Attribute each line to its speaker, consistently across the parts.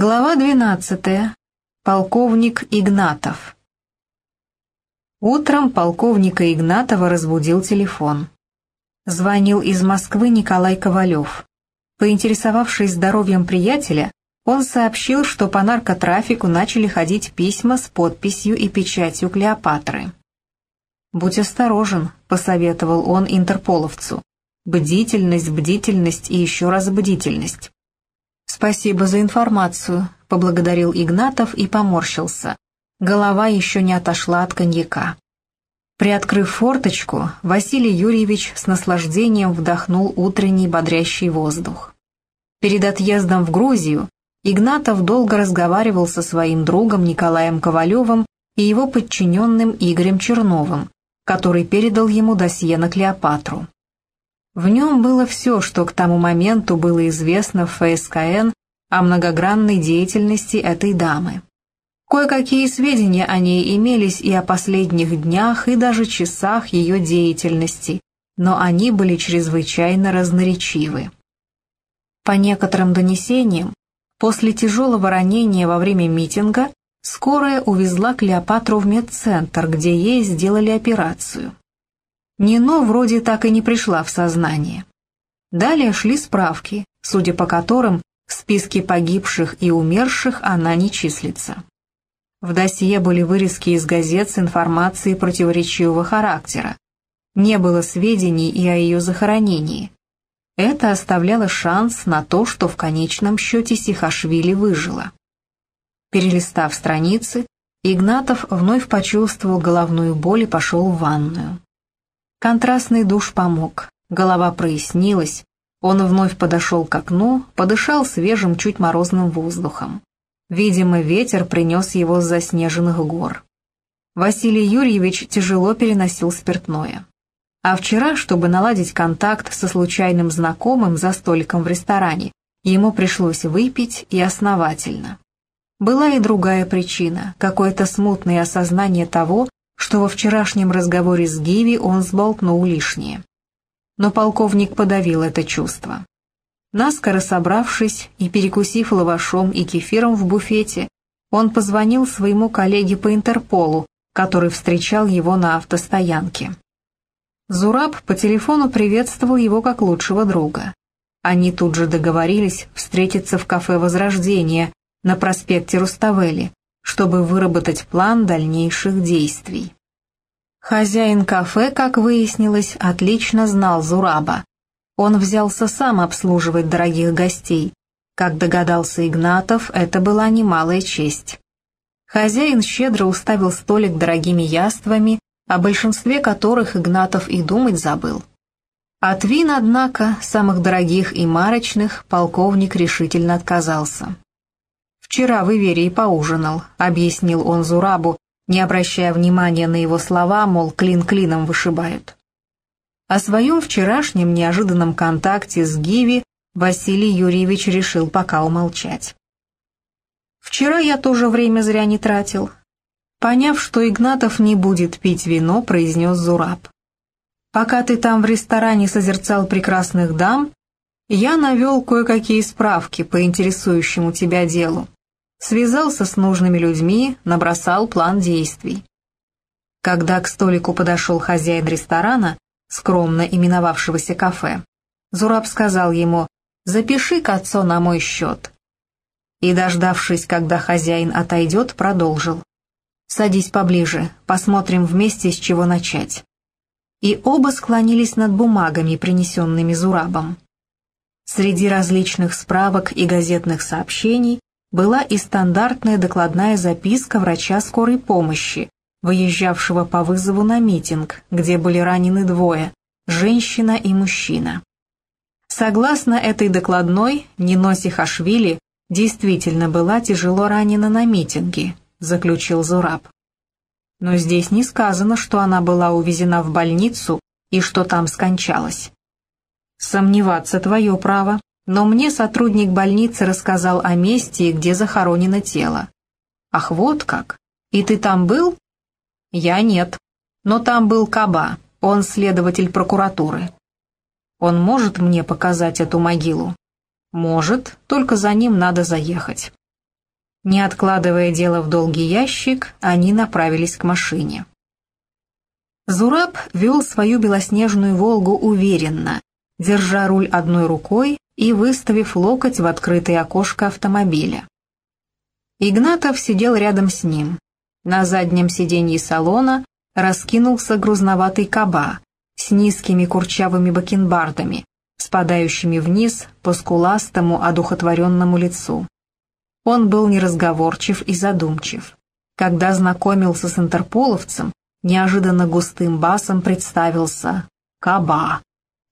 Speaker 1: Глава 12. Полковник Игнатов. Утром полковника Игнатова разбудил телефон. Звонил из Москвы Николай Ковалев. Поинтересовавшись здоровьем приятеля, он сообщил, что по наркотрафику начали ходить письма с подписью и печатью Клеопатры. «Будь осторожен», — посоветовал он интерполовцу. «Бдительность, бдительность и еще раз бдительность». «Спасибо за информацию», — поблагодарил Игнатов и поморщился. Голова еще не отошла от коньяка. Приоткрыв форточку, Василий Юрьевич с наслаждением вдохнул утренний бодрящий воздух. Перед отъездом в Грузию Игнатов долго разговаривал со своим другом Николаем Ковалевым и его подчиненным Игорем Черновым, который передал ему досье на Клеопатру. В нем было все, что к тому моменту было известно в ФСКН о многогранной деятельности этой дамы. Кое-какие сведения о ней имелись и о последних днях, и даже часах ее деятельности, но они были чрезвычайно разноречивы. По некоторым донесениям, после тяжелого ранения во время митинга скорая увезла Клеопатру в медцентр, где ей сделали операцию. Нино вроде так и не пришла в сознание. Далее шли справки, судя по которым в списке погибших и умерших она не числится. В досье были вырезки из газет с информацией противоречивого характера. Не было сведений и о ее захоронении. Это оставляло шанс на то, что в конечном счете Сихашвили выжила. Перелистав страницы, Игнатов вновь почувствовал головную боль и пошел в ванную. Контрастный душ помог, голова прояснилась, он вновь подошел к окну, подышал свежим, чуть морозным воздухом. Видимо, ветер принес его с заснеженных гор. Василий Юрьевич тяжело переносил спиртное. А вчера, чтобы наладить контакт со случайным знакомым за столиком в ресторане, ему пришлось выпить и основательно. Была и другая причина, какое-то смутное осознание того, что во вчерашнем разговоре с Гиви он сболтнул лишнее. Но полковник подавил это чувство. Наскоро собравшись и перекусив лавашом и кефиром в буфете, он позвонил своему коллеге по Интерполу, который встречал его на автостоянке. Зураб по телефону приветствовал его как лучшего друга. Они тут же договорились встретиться в кафе «Возрождение» на проспекте Руставели, чтобы выработать план дальнейших действий. Хозяин кафе, как выяснилось, отлично знал Зураба. Он взялся сам обслуживать дорогих гостей. Как догадался Игнатов, это была немалая честь. Хозяин щедро уставил столик дорогими яствами, о большинстве которых Игнатов и думать забыл. От вин, однако, самых дорогих и марочных, полковник решительно отказался. «Вчера в Иверии поужинал», — объяснил он Зурабу, не обращая внимания на его слова, мол, клин клином вышибают. О своем вчерашнем неожиданном контакте с Гиви Василий Юрьевич решил пока умолчать. «Вчера я тоже время зря не тратил». Поняв, что Игнатов не будет пить вино, произнес Зураб. «Пока ты там в ресторане созерцал прекрасных дам, я навел кое-какие справки по интересующему тебя делу связался с нужными людьми, набросал план действий. Когда к столику подошел хозяин ресторана, скромно именовавшегося кафе, Зураб сказал ему «Запиши к отцу на мой счет». И, дождавшись, когда хозяин отойдет, продолжил «Садись поближе, посмотрим вместе, с чего начать». И оба склонились над бумагами, принесенными Зурабом. Среди различных справок и газетных сообщений была и стандартная докладная записка врача скорой помощи, выезжавшего по вызову на митинг, где были ранены двое – женщина и мужчина. Согласно этой докладной, Ниноси Хашвили действительно была тяжело ранена на митинге, заключил Зураб. Но здесь не сказано, что она была увезена в больницу и что там скончалась. Сомневаться твое право, но мне сотрудник больницы рассказал о месте, где захоронено тело. Ах, вот как! И ты там был? Я нет. Но там был Каба, он следователь прокуратуры. Он может мне показать эту могилу? Может, только за ним надо заехать. Не откладывая дело в долгий ящик, они направились к машине. Зураб вел свою белоснежную «Волгу» уверенно, держа руль одной рукой и выставив локоть в открытое окошко автомобиля. Игнатов сидел рядом с ним. На заднем сиденье салона раскинулся грузноватый каба с низкими курчавыми бакенбардами, спадающими вниз по скуластому одухотворенному лицу. Он был неразговорчив и задумчив. Когда знакомился с интерполовцем, неожиданно густым басом представился «Каба»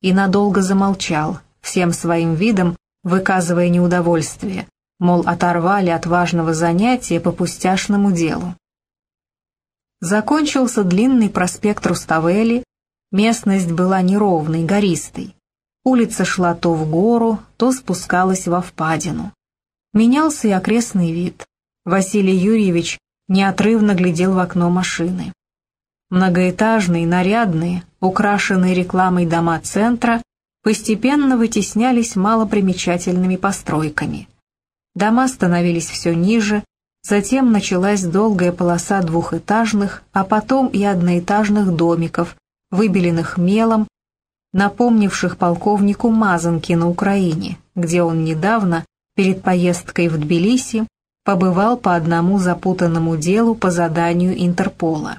Speaker 1: и надолго замолчал, всем своим видом выказывая неудовольствие, мол, оторвали от важного занятия по пустяшному делу. Закончился длинный проспект Руставели, местность была неровной, гористой. Улица шла то в гору, то спускалась во впадину. Менялся и окрестный вид. Василий Юрьевич неотрывно глядел в окно машины. Многоэтажные, нарядные, украшенные рекламой дома центра постепенно вытеснялись малопримечательными постройками. Дома становились все ниже, затем началась долгая полоса двухэтажных, а потом и одноэтажных домиков, выбеленных мелом, напомнивших полковнику Мазанки на Украине, где он недавно, перед поездкой в Тбилиси, побывал по одному запутанному делу по заданию Интерпола.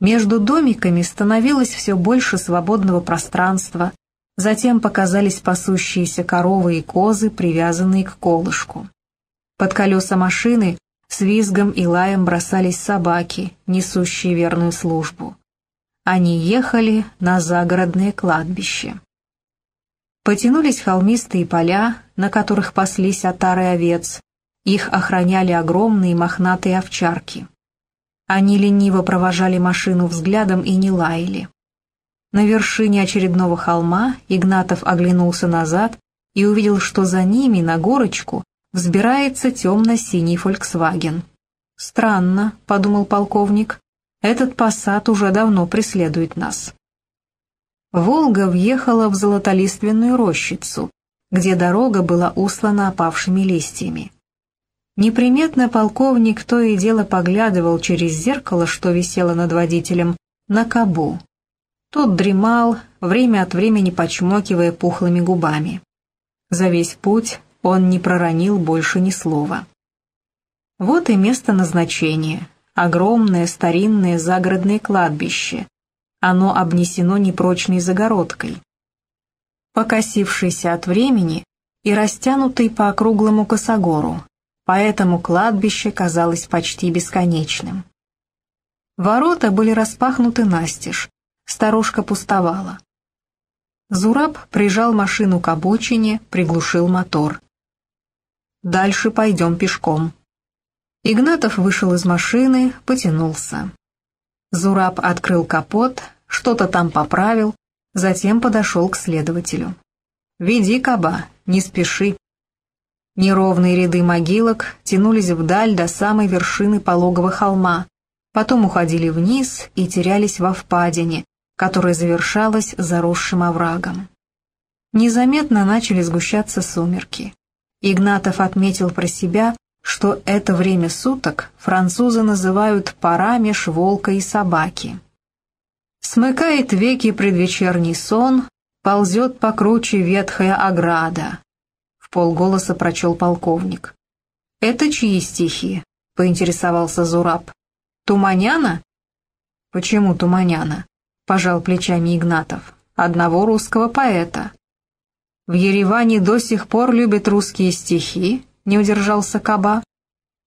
Speaker 1: Между домиками становилось все больше свободного пространства, Затем показались пасущиеся коровы и козы, привязанные к колышку. Под колеса машины с визгом и лаем бросались собаки, несущие верную службу. Они ехали на загородное кладбище. Потянулись холмистые поля, на которых паслись отары овец. Их охраняли огромные мохнатые овчарки. Они лениво провожали машину взглядом и не лаяли. На вершине очередного холма Игнатов оглянулся назад и увидел, что за ними, на горочку, взбирается темно-синий «Фольксваген». «Странно», — подумал полковник, — «этот посад уже давно преследует нас». Волга въехала в золотолиственную рощицу, где дорога была услана опавшими листьями. Неприметно полковник то и дело поглядывал через зеркало, что висело над водителем, на Кабу. Тот дремал, время от времени почмокивая пухлыми губами. За весь путь он не проронил больше ни слова. Вот и место назначения. Огромное старинное загородное кладбище. Оно обнесено непрочной загородкой. Покосившийся от времени и растянутый по округлому косогору, поэтому кладбище казалось почти бесконечным. Ворота были распахнуты настежь, Старушка пустовала. Зураб прижал машину к обочине, приглушил мотор. «Дальше пойдем пешком». Игнатов вышел из машины, потянулся. Зураб открыл капот, что-то там поправил, затем подошел к следователю. «Веди, каба, не спеши». Неровные ряды могилок тянулись вдаль до самой вершины пологого холма, потом уходили вниз и терялись во впадине, которая завершалась заросшим оврагом. Незаметно начали сгущаться сумерки. Игнатов отметил про себя, что это время суток французы называют «пора меж волка и собаки». Смыкает веки предвечерний сон, ползет покруче ветхая ограда. В полголоса прочел полковник. «Это чьи стихи?» — поинтересовался Зураб. «Туманяна?» «Почему Туманяна?» Пожал плечами Игнатов, одного русского поэта. В Ереване до сих пор любят русские стихи, не удержался Каба.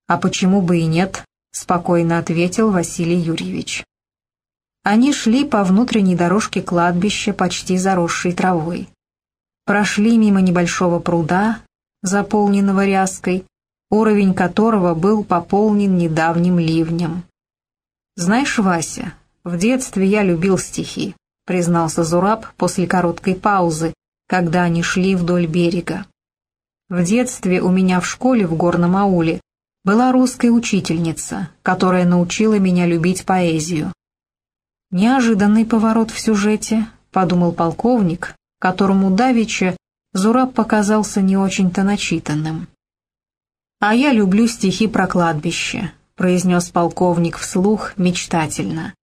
Speaker 1: А почему бы и нет, спокойно ответил Василий Юрьевич. Они шли по внутренней дорожке кладбища, почти заросшей травой. Прошли мимо небольшого пруда, заполненного ряской, уровень которого был пополнен недавним ливнем. «Знаешь, Вася, «В детстве я любил стихи», — признался Зураб после короткой паузы, когда они шли вдоль берега. «В детстве у меня в школе в горном ауле была русская учительница, которая научила меня любить поэзию». «Неожиданный поворот в сюжете», — подумал полковник, которому давеча Зураб показался не очень-то начитанным. «А я люблю стихи про кладбище», — произнес полковник вслух мечтательно.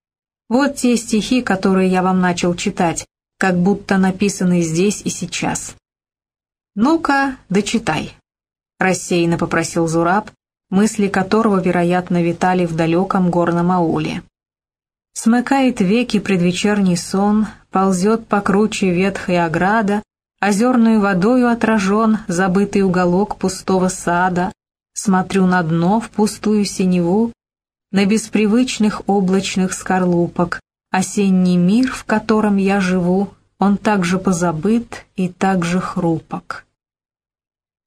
Speaker 1: «Вот те стихи, которые я вам начал читать, как будто написаны здесь и сейчас». «Ну-ка, дочитай», — рассеянно попросил Зураб, мысли которого, вероятно, витали в далеком горном ауле. Смыкает веки предвечерний сон, ползет покруче ветхая ограда, озерную водою отражен забытый уголок пустого сада, смотрю на дно в пустую синеву, на беспривычных облачных скорлупок, осенний мир, в котором я живу, он так же позабыт и так же хрупок.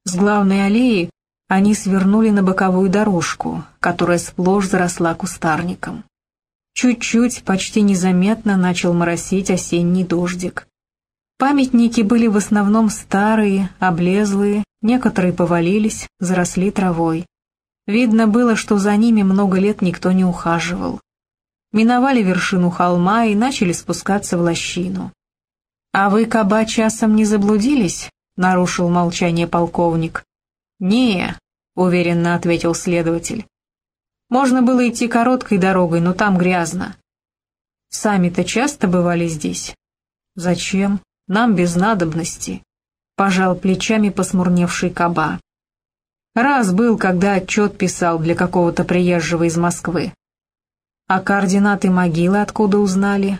Speaker 1: С главной аллеи они свернули на боковую дорожку, которая сплошь заросла кустарником. Чуть-чуть, почти незаметно начал моросить осенний дождик. Памятники были в основном старые, облезлые, некоторые повалились, заросли травой. Видно было, что за ними много лет никто не ухаживал. Миновали вершину холма и начали спускаться в лощину. «А вы, каба, часом не заблудились?» — нарушил молчание полковник. «Не», — уверенно ответил следователь. «Можно было идти короткой дорогой, но там грязно». «Сами-то часто бывали здесь?» «Зачем? Нам без надобности», — пожал плечами посмурневший каба. «Раз был, когда отчет писал для какого-то приезжего из Москвы». «А координаты могилы откуда узнали?»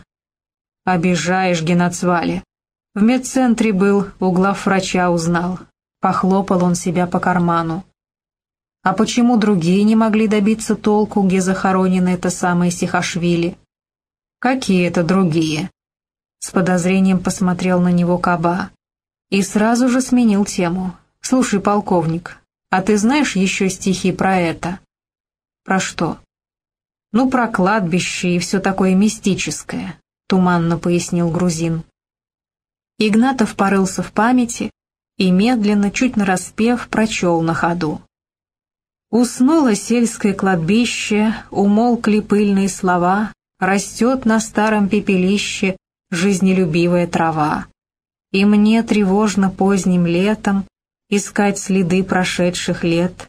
Speaker 1: «Обижаешь, Геноцвали. В медцентре был, у главврача узнал. Похлопал он себя по карману. А почему другие не могли добиться толку, где захоронены это самое Сихашвили? Какие это другие? С подозрением посмотрел на него Каба. И сразу же сменил тему. «Слушай, полковник, а ты знаешь еще стихи про это?» «Про что?» «Ну, про кладбище и все такое мистическое», — туманно пояснил грузин. Игнатов порылся в памяти и медленно, чуть нараспев, прочел на ходу. Уснуло сельское кладбище, умолкли пыльные слова, растет на старом пепелище жизнелюбивая трава. И мне тревожно поздним летом искать следы прошедших лет.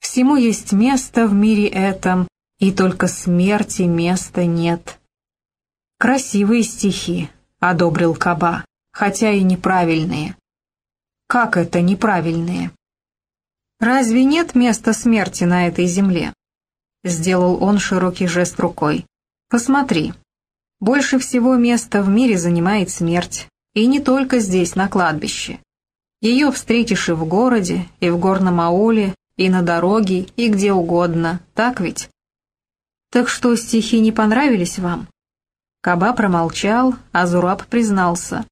Speaker 1: Всему есть место в мире этом, и только смерти места нет. Красивые стихи, — одобрил Каба хотя и неправильные. Как это неправильные? Разве нет места смерти на этой земле? Сделал он широкий жест рукой. Посмотри. Больше всего места в мире занимает смерть. И не только здесь, на кладбище. Ее встретишь и в городе, и в горном ауле, и на дороге, и где угодно, так ведь? Так что стихи не понравились вам? Каба промолчал, а Зураб признался.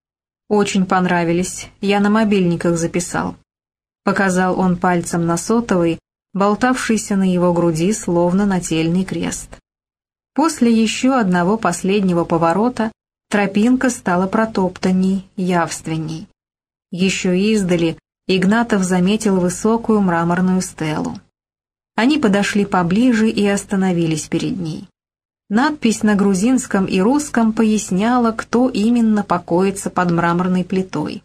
Speaker 1: «Очень понравились, я на мобильниках записал». Показал он пальцем на сотовый, болтавшийся на его груди словно нательный крест. После еще одного последнего поворота тропинка стала протоптанней, явственней. Еще издали Игнатов заметил высокую мраморную стелу. Они подошли поближе и остановились перед ней. Надпись на грузинском и русском поясняла, кто именно покоится под мраморной плитой.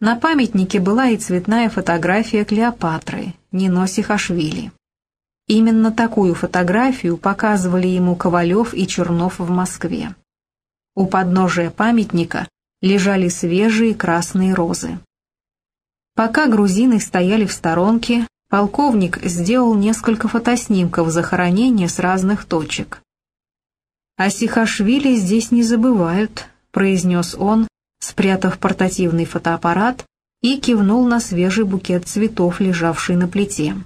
Speaker 1: На памятнике была и цветная фотография Клеопатры, Нино Сихашвили. Именно такую фотографию показывали ему Ковалев и Чернов в Москве. У подножия памятника лежали свежие красные розы. Пока грузины стояли в сторонке, полковник сделал несколько фотоснимков захоронения с разных точек. «О Сихашвили здесь не забывают», — произнес он, спрятав портативный фотоаппарат и кивнул на свежий букет цветов, лежавший на плите.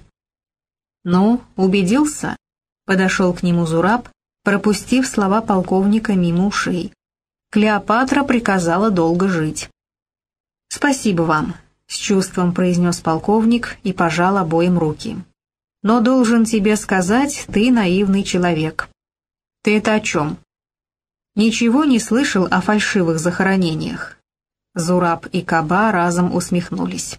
Speaker 1: «Ну, убедился?» — подошел к нему Зураб, пропустив слова полковника мимо ушей. Клеопатра приказала долго жить. «Спасибо вам», — с чувством произнес полковник и пожал обоим руки. «Но должен тебе сказать, ты наивный человек. «Ты это о чем?» «Ничего не слышал о фальшивых захоронениях?» Зураб и Каба разом усмехнулись.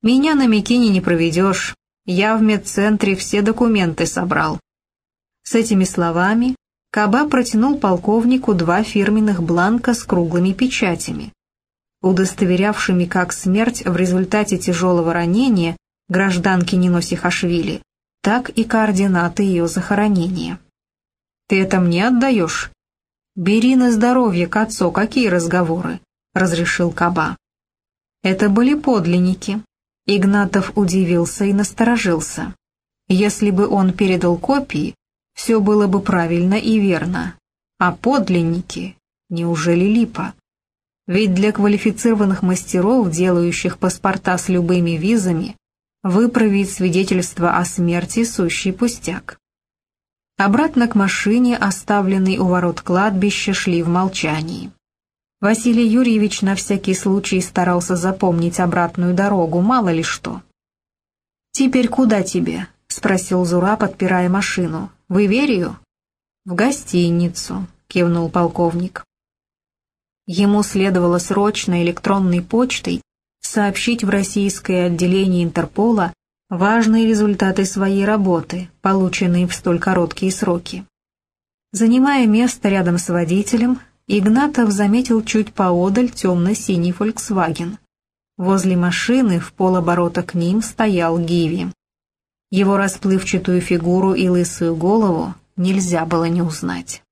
Speaker 1: «Меня на Микине не проведешь. Я в медцентре все документы собрал». С этими словами Каба протянул полковнику два фирменных бланка с круглыми печатями, удостоверявшими как смерть в результате тяжелого ранения, гражданки Ниносихашвили, так и координаты ее захоронения. «Ты это мне отдаешь?» «Бери на здоровье, Кацо, какие разговоры?» — разрешил Каба. Это были подлинники. Игнатов удивился и насторожился. Если бы он передал копии, все было бы правильно и верно. А подлинники? Неужели липа? Ведь для квалифицированных мастеров, делающих паспорта с любыми визами, выправить свидетельство о смерти – сущий пустяк. Обратно к машине, оставленной у ворот кладбища, шли в молчании. Василий Юрьевич на всякий случай старался запомнить обратную дорогу, мало ли что. «Теперь куда тебе?» — спросил Зура, подпирая машину. «В Иверию?» «В гостиницу», — кивнул полковник. Ему следовало срочно электронной почтой сообщить в российское отделение Интерпола важные результаты своей работы, полученные в столь короткие сроки. Занимая место рядом с водителем, Игнатов заметил чуть поодаль темно-синий «Фольксваген». Возле машины в полоборота к ним стоял Гиви. Его расплывчатую фигуру и лысую голову нельзя было не узнать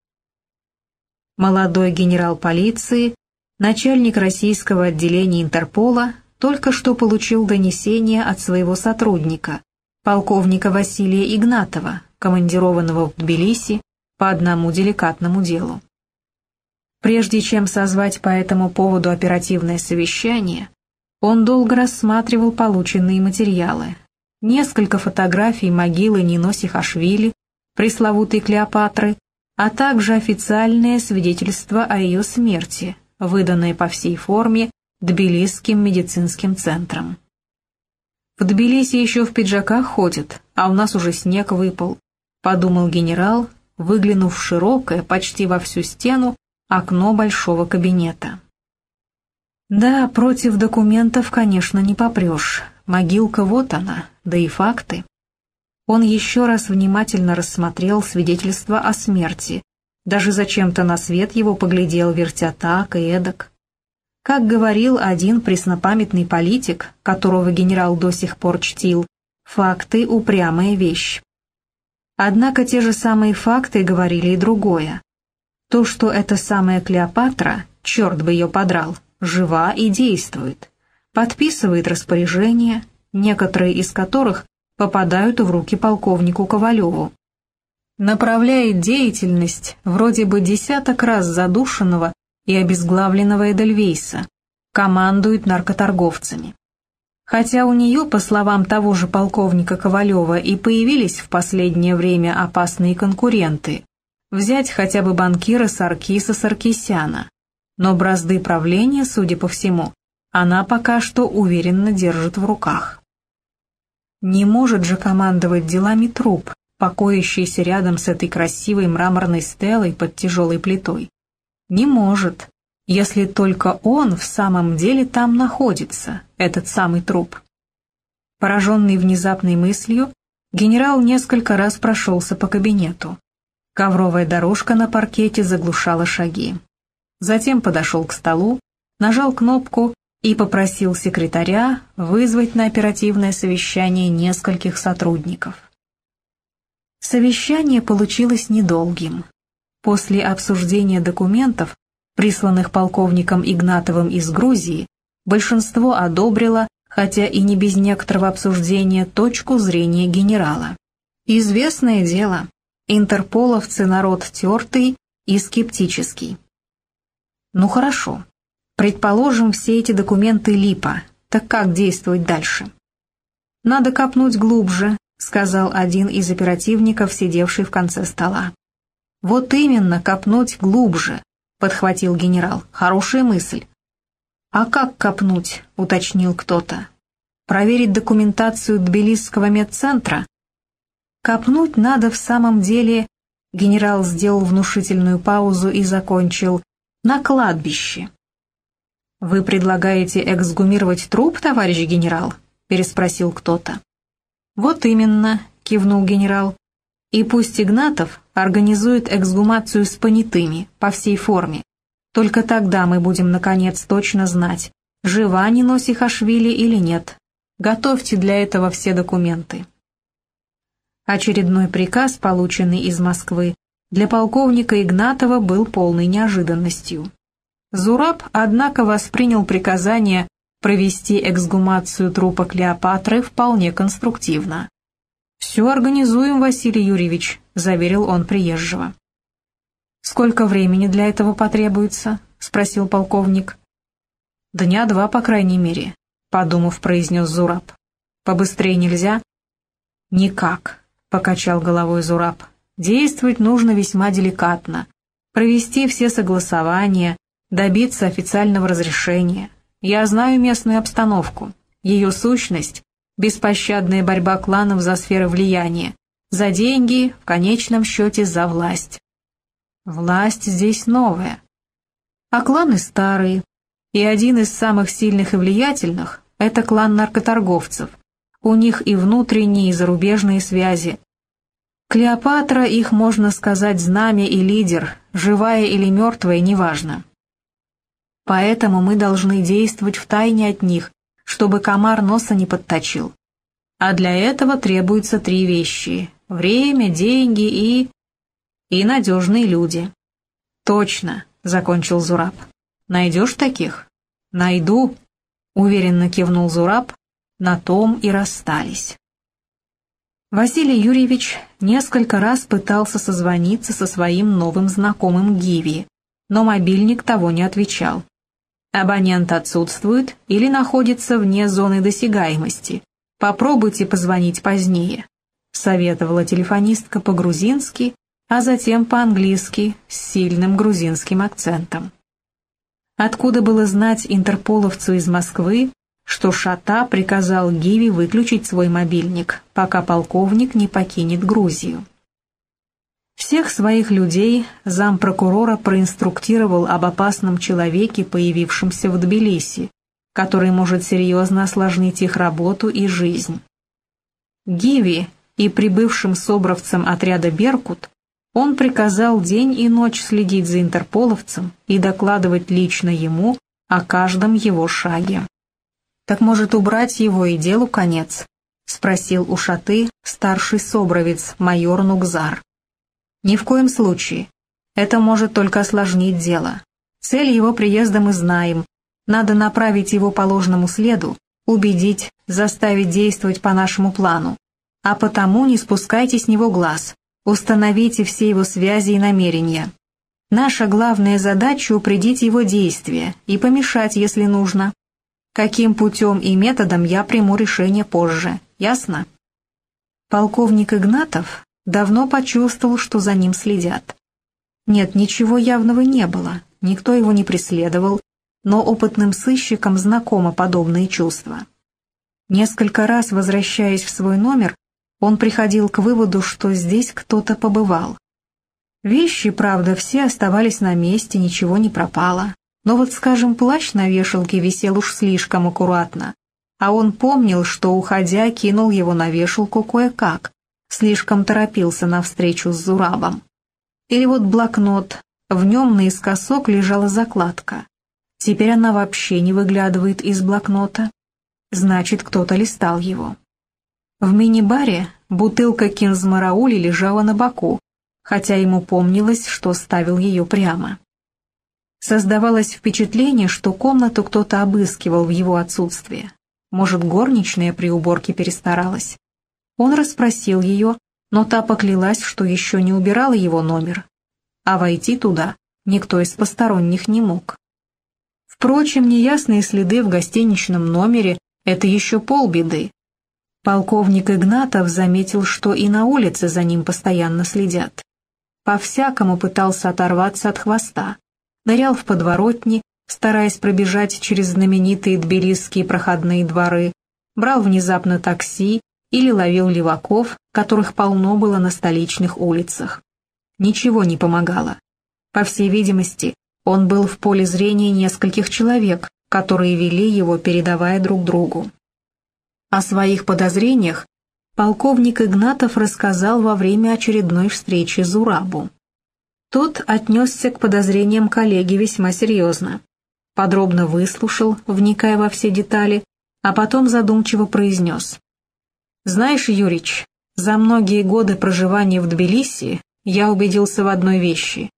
Speaker 1: молодой генерал полиции, начальник российского отделения Интерпола, только что получил донесение от своего сотрудника, полковника Василия Игнатова, командированного в Тбилиси по одному деликатному делу. Прежде чем созвать по этому поводу оперативное совещание, он долго рассматривал полученные материалы. Несколько фотографий могилы Нино Сихашвили, пресловутой Клеопатры, а также официальное свидетельство о ее смерти, выданное по всей форме Тбилисским медицинским центром. В Тбилиси еще в пиджаках ходят, а у нас уже снег выпал, подумал генерал, выглянув в широкое, почти во всю стену, окно большого кабинета. Да, против документов, конечно, не попрешь. Могилка вот она, да и факты. Он еще раз внимательно рассмотрел свидетельство о смерти, даже зачем-то на свет его поглядел, вертя так и эдак. Как говорил один преснопамятный политик, которого генерал до сих пор чтил, факты — упрямая вещь. Однако те же самые факты говорили и другое. То, что эта самая Клеопатра, черт бы ее подрал, жива и действует, подписывает распоряжения, некоторые из которых попадают в руки полковнику Ковалеву. Направляет деятельность вроде бы десяток раз задушенного и обезглавленного Эдельвейса, командует наркоторговцами. Хотя у нее, по словам того же полковника Ковалева, и появились в последнее время опасные конкуренты, взять хотя бы банкира Саркиса Саркисяна, но бразды правления, судя по всему, она пока что уверенно держит в руках. Не может же командовать делами труп, покоящийся рядом с этой красивой мраморной стелой под тяжелой плитой. Не может, если только он в самом деле там находится, этот самый труп. Пораженный внезапной мыслью, генерал несколько раз прошелся по кабинету. Ковровая дорожка на паркете заглушала шаги. Затем подошел к столу, нажал кнопку и попросил секретаря вызвать на оперативное совещание нескольких сотрудников. Совещание получилось недолгим. После обсуждения документов, присланных полковником Игнатовым из Грузии, большинство одобрило, хотя и не без некоторого обсуждения, точку зрения генерала. Известное дело, интерполовцы народ тертый и скептический. Ну хорошо, Предположим, все эти документы липа. Так как действовать дальше? Надо копнуть глубже, сказал один из оперативников, сидевший в конце стола. Вот именно, копнуть глубже, подхватил генерал. Хорошая мысль. А как копнуть, уточнил кто-то. Проверить документацию Тбилисского медцентра? Копнуть надо в самом деле, генерал сделал внушительную паузу и закончил, на кладбище. «Вы предлагаете эксгумировать труп, товарищ генерал?» — переспросил кто-то. «Вот именно», — кивнул генерал. «И пусть Игнатов организует эксгумацию с понятыми, по всей форме. Только тогда мы будем, наконец, точно знать, жива Нино Сихашвили или нет. Готовьте для этого все документы. Очередной приказ, полученный из Москвы, для полковника Игнатова был полной неожиданностью. Зураб, однако, воспринял приказание провести эксгумацию трупа Клеопатры вполне конструктивно. «Все организуем, Василий Юрьевич», — заверил он приезжего. «Сколько времени для этого потребуется?» — спросил полковник. «Дня два, по крайней мере», — подумав, произнес Зураб. «Побыстрее нельзя?» «Никак», — покачал головой Зураб. «Действовать нужно весьма деликатно. Провести все согласования, добиться официального разрешения. Я знаю местную обстановку, ее сущность, беспощадная борьба кланов за сферы влияния, за деньги, в конечном счете за власть. Власть здесь новая. А кланы старые. И один из самых сильных и влиятельных – это клан наркоторговцев. У них и внутренние, и зарубежные связи. Клеопатра их, можно сказать, знамя и лидер, живая или мертвая, неважно. Поэтому мы должны действовать втайне от них, чтобы комар носа не подточил. А для этого требуются три вещи – время, деньги и... и надежные люди. Точно, закончил Зураб. Найдешь таких? Найду, уверенно кивнул Зураб, на том и расстались. Василий Юрьевич несколько раз пытался созвониться со своим новым знакомым Гиви, но мобильник того не отвечал. Абонент отсутствует или находится вне зоны досягаемости. Попробуйте позвонить позднее», — советовала телефонистка по-грузински, а затем по-английски с сильным грузинским акцентом. Откуда было знать интерполовцу из Москвы, что Шата приказал Гиви выключить свой мобильник, пока полковник не покинет Грузию? Всех своих людей зампрокурора проинструктировал об опасном человеке, появившемся в Тбилиси, который может серьезно осложнить их работу и жизнь. Гиви и прибывшим собравцам отряда «Беркут» он приказал день и ночь следить за интерполовцем и докладывать лично ему о каждом его шаге. «Так может убрать его и делу конец?» — спросил у Шаты старший собравец майор Нукзар. Ни в коем случае. Это может только осложнить дело. Цель его приезда мы знаем. Надо направить его по ложному следу, убедить, заставить действовать по нашему плану. А потому не спускайте с него глаз. Установите все его связи и намерения. Наша главная задача — упредить его действия и помешать, если нужно. Каким путем и методом я приму решение позже. Ясно? Полковник Игнатов давно почувствовал, что за ним следят. Нет, ничего явного не было, никто его не преследовал, но опытным сыщикам знакомо подобные чувства. Несколько раз, возвращаясь в свой номер, он приходил к выводу, что здесь кто-то побывал. Вещи, правда, все оставались на месте, ничего не пропало. Но вот, скажем, плащ на вешалке висел уж слишком аккуратно, а он помнил, что, уходя, кинул его на вешалку кое-как, слишком торопился на встречу с Зурабом. Или вот блокнот, в нем наискосок лежала закладка. Теперь она вообще не выглядывает из блокнота. Значит, кто-то листал его. В мини-баре бутылка кинзмараули лежала на боку, хотя ему помнилось, что ставил ее прямо. Создавалось впечатление, что комнату кто-то обыскивал в его отсутствие. Может, горничная при уборке перестаралась. Он расспросил ее, но та поклялась, что еще не убирала его номер, а войти туда никто из посторонних не мог. Впрочем, неясные следы в гостиничном номере — это еще полбеды. Полковник Игнатов заметил, что и на улице за ним постоянно следят. По-всякому пытался оторваться от хвоста, нырял в подворотни, стараясь пробежать через знаменитые тбилисские проходные дворы, брал внезапно такси или ловил леваков, которых полно было на столичных улицах. Ничего не помогало. По всей видимости, он был в поле зрения нескольких человек, которые вели его, передавая друг другу. О своих подозрениях полковник Игнатов рассказал во время очередной встречи Зурабу. Тот отнесся к подозрениям коллеги весьма серьезно. Подробно выслушал, вникая во все детали, а потом задумчиво произнес. «Знаешь, Юрич, за многие годы проживания в Тбилиси я убедился в одной вещи.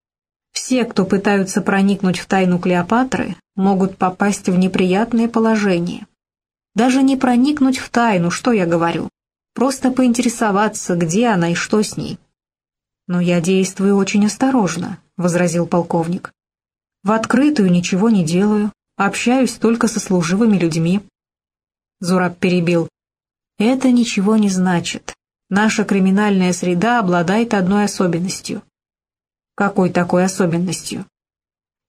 Speaker 1: Все, кто пытаются проникнуть в тайну Клеопатры, могут попасть в неприятное положение. Даже не проникнуть в тайну, что я говорю, просто поинтересоваться, где она и что с ней. «Но я действую очень осторожно», — возразил полковник. «В открытую ничего не делаю, общаюсь только со служивыми людьми». Зураб перебил. «Это ничего не значит. Наша криминальная среда обладает одной особенностью». «Какой такой особенностью?»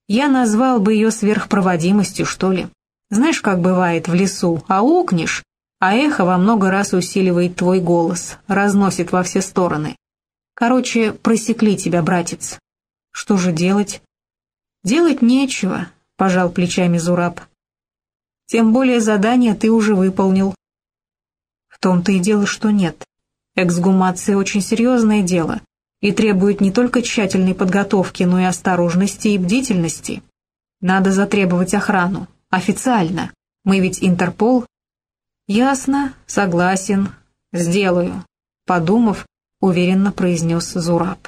Speaker 1: «Я назвал бы ее сверхпроводимостью, что ли. Знаешь, как бывает в лесу, аукнешь, а эхо во много раз усиливает твой голос, разносит во все стороны. Короче, просекли тебя, братец. Что же делать? Делать нечего, пожал плечами Зураб. Тем более задание ты уже выполнил. Том-то и дело, что нет. Эксгумация очень серьезное дело и требует не только тщательной подготовки, но и осторожности и бдительности. Надо затребовать охрану, официально. Мы ведь Интерпол. Ясно, согласен, сделаю. Подумав, — уверенно произнес Зураб.